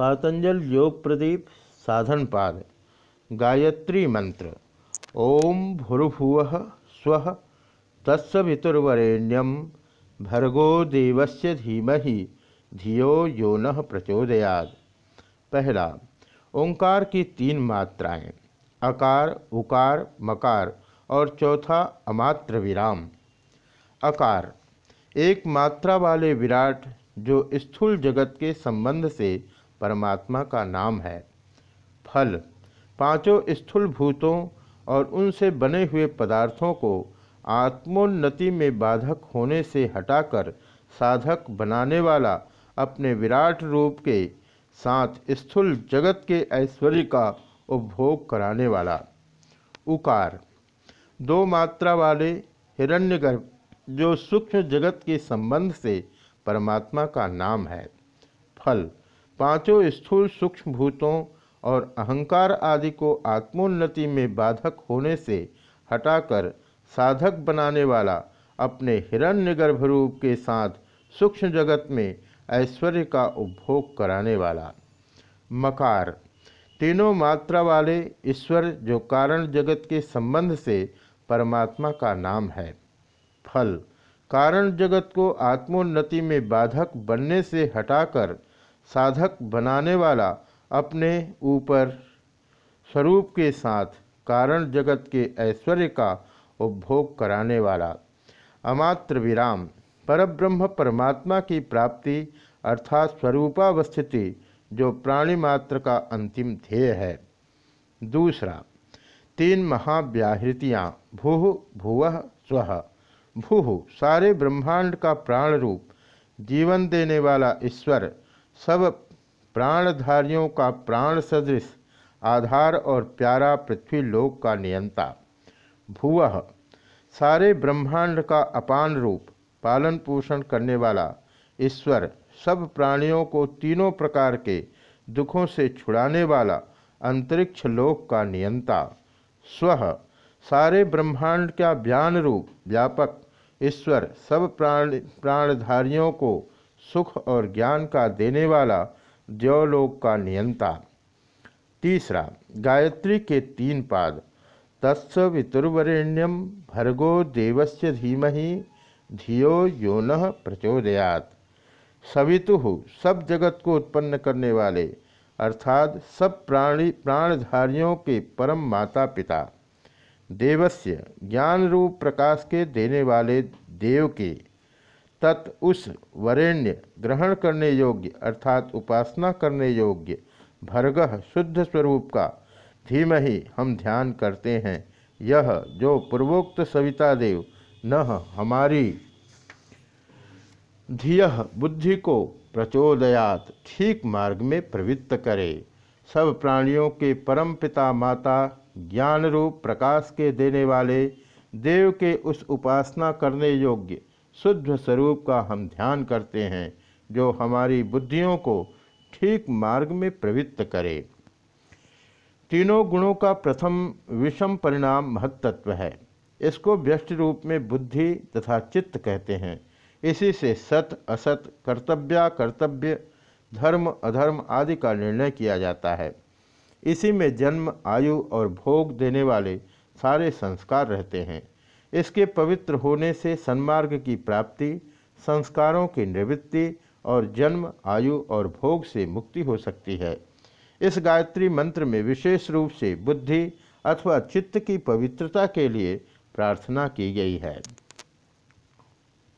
पातंजल योग प्रदीप साधन पाद, गायत्री मंत्र, ओम भूर्भुव स्व तत्सवितुर्वरेण्यम भर्गो देवस्य धीमहि, धियो यो न प्रचोदयाद पहला, ओंकार की तीन मात्राएँ, अकार, उकार, मकार और चौथा, अमात्र विराम। अकार, एक मात्रा वाले विराट जो स्थूल जगत के संबंध से परमात्मा का नाम है। फल, पाँचों स्थूल भूतों और उनसे बने हुए पदार्थों को आत्मोन्नति में बाधक होने से हटाकर साधक बनाने वाला अपने विराट रूप के साथ स्थूल जगत के ऐश्वर्य का उपभोग कराने वाला। उकार, दो मात्रा वाले हिरण्यगर्भ जो सूक्ष्म जगत के संबंध से परमात्मा का नाम है। फल पाँचों स्थूल सूक्ष्म भूतों और अहंकार आदि को आत्मोन्नति में बाधक होने से हटाकर साधक बनाने वाला अपने हिरण्यगर्भ रूप के साथ सूक्ष्म जगत में ऐश्वर्य का उपभोग कराने वाला। मकार, तीनों मात्रा वाले ईश्वर जो कारण जगत के संबंध से परमात्मा का नाम है। फल, कारण जगत को आत्मोन्नति में बाधक बनने से हटाकर साधक बनाने वाला अपने ऊपर स्वरूप के साथ कारण जगत के ऐश्वर्य का उपभोग कराने वाला। अमात्र विराम, परब्रह्म परमात्मा की प्राप्ति अर्थात स्वरूपावस्थिति, जो प्राणी मात्र का अंतिम ध्येय है। दूसरा, तीन महाव्याहृतियाँ भूह भुव, स्व। भूह सारे ब्रह्मांड का प्राण रूप, जीवन देने वाला ईश्वर सब प्राणधारियों का प्राण सदृश, आधार और प्यारा पृथ्वी लोक का नियंता। भुव, सारे ब्रह्मांड का अपान रूप, पालन पोषण करने वाला ईश्वर, सब प्राणियों को तीनों प्रकार के दुखों से छुड़ाने वाला अंतरिक्ष लोक का नियंता। स्व, सारे ब्रह्मांड का ज्ञान रूप, व्यापक ईश्वर, सब प्राण, प्राणधारियों को सुख और ज्ञान का देने वाला द्योलोक का नियंता। तीसरा, गायत्री के तीन पाद। तत्स वितुर्वरेण्यम भर्गो देवस्य धीमहि, धियो यो न प्रचोदयात। सवितु, सब जगत को उत्पन्न करने वाले, अर्थात सब प्राणी, प्राणधारियों के परम माता पिता देवस्य ज्ञान रूप प्रकाश के देने वाले देव के तत् उस वरेण्य ग्रहण करने योग्य, अर्थात उपासना करने योग्य, भर्ग शुद्ध स्वरूप का धीम ही हम ध्यान करते हैं। यह जो पूर्वोक्त सविता देव, न हमारी धिय बुद्धि को प्रचोदयात, ठीक मार्ग में प्रवृत्त करे। सब प्राणियों के परम पिता माता ज्ञान रूप प्रकाश के देने वाले, देव के उस उपासना करने योग्य शुद्ध स्वरूप का हम ध्यान करते हैं, जो हमारी बुद्धियों को ठीक मार्ग में प्रवृत्त करे। तीनों गुणों का प्रथम विषम परिणाम महत्त्व है। इसको व्यष्ट रूप में बुद्धि तथा चित्त कहते हैं। इसी से सत, असत, कर्तव्या, कर्तव्य, धर्म, अधर्म आदि का निर्णय किया जाता है। इसी में जन्म, आयु और भोग देने वाले सारे संस्कार रहते हैं। इसके पवित्र होने से सन्मार्ग की प्राप्ति, संस्कारों की निवृत्ति और जन्म, आयु और भोग से मुक्ति हो सकती है। इस गायत्री मंत्र में विशेष रूप से बुद्धि अथवा चित्त की पवित्रता के लिए प्रार्थना की गई है।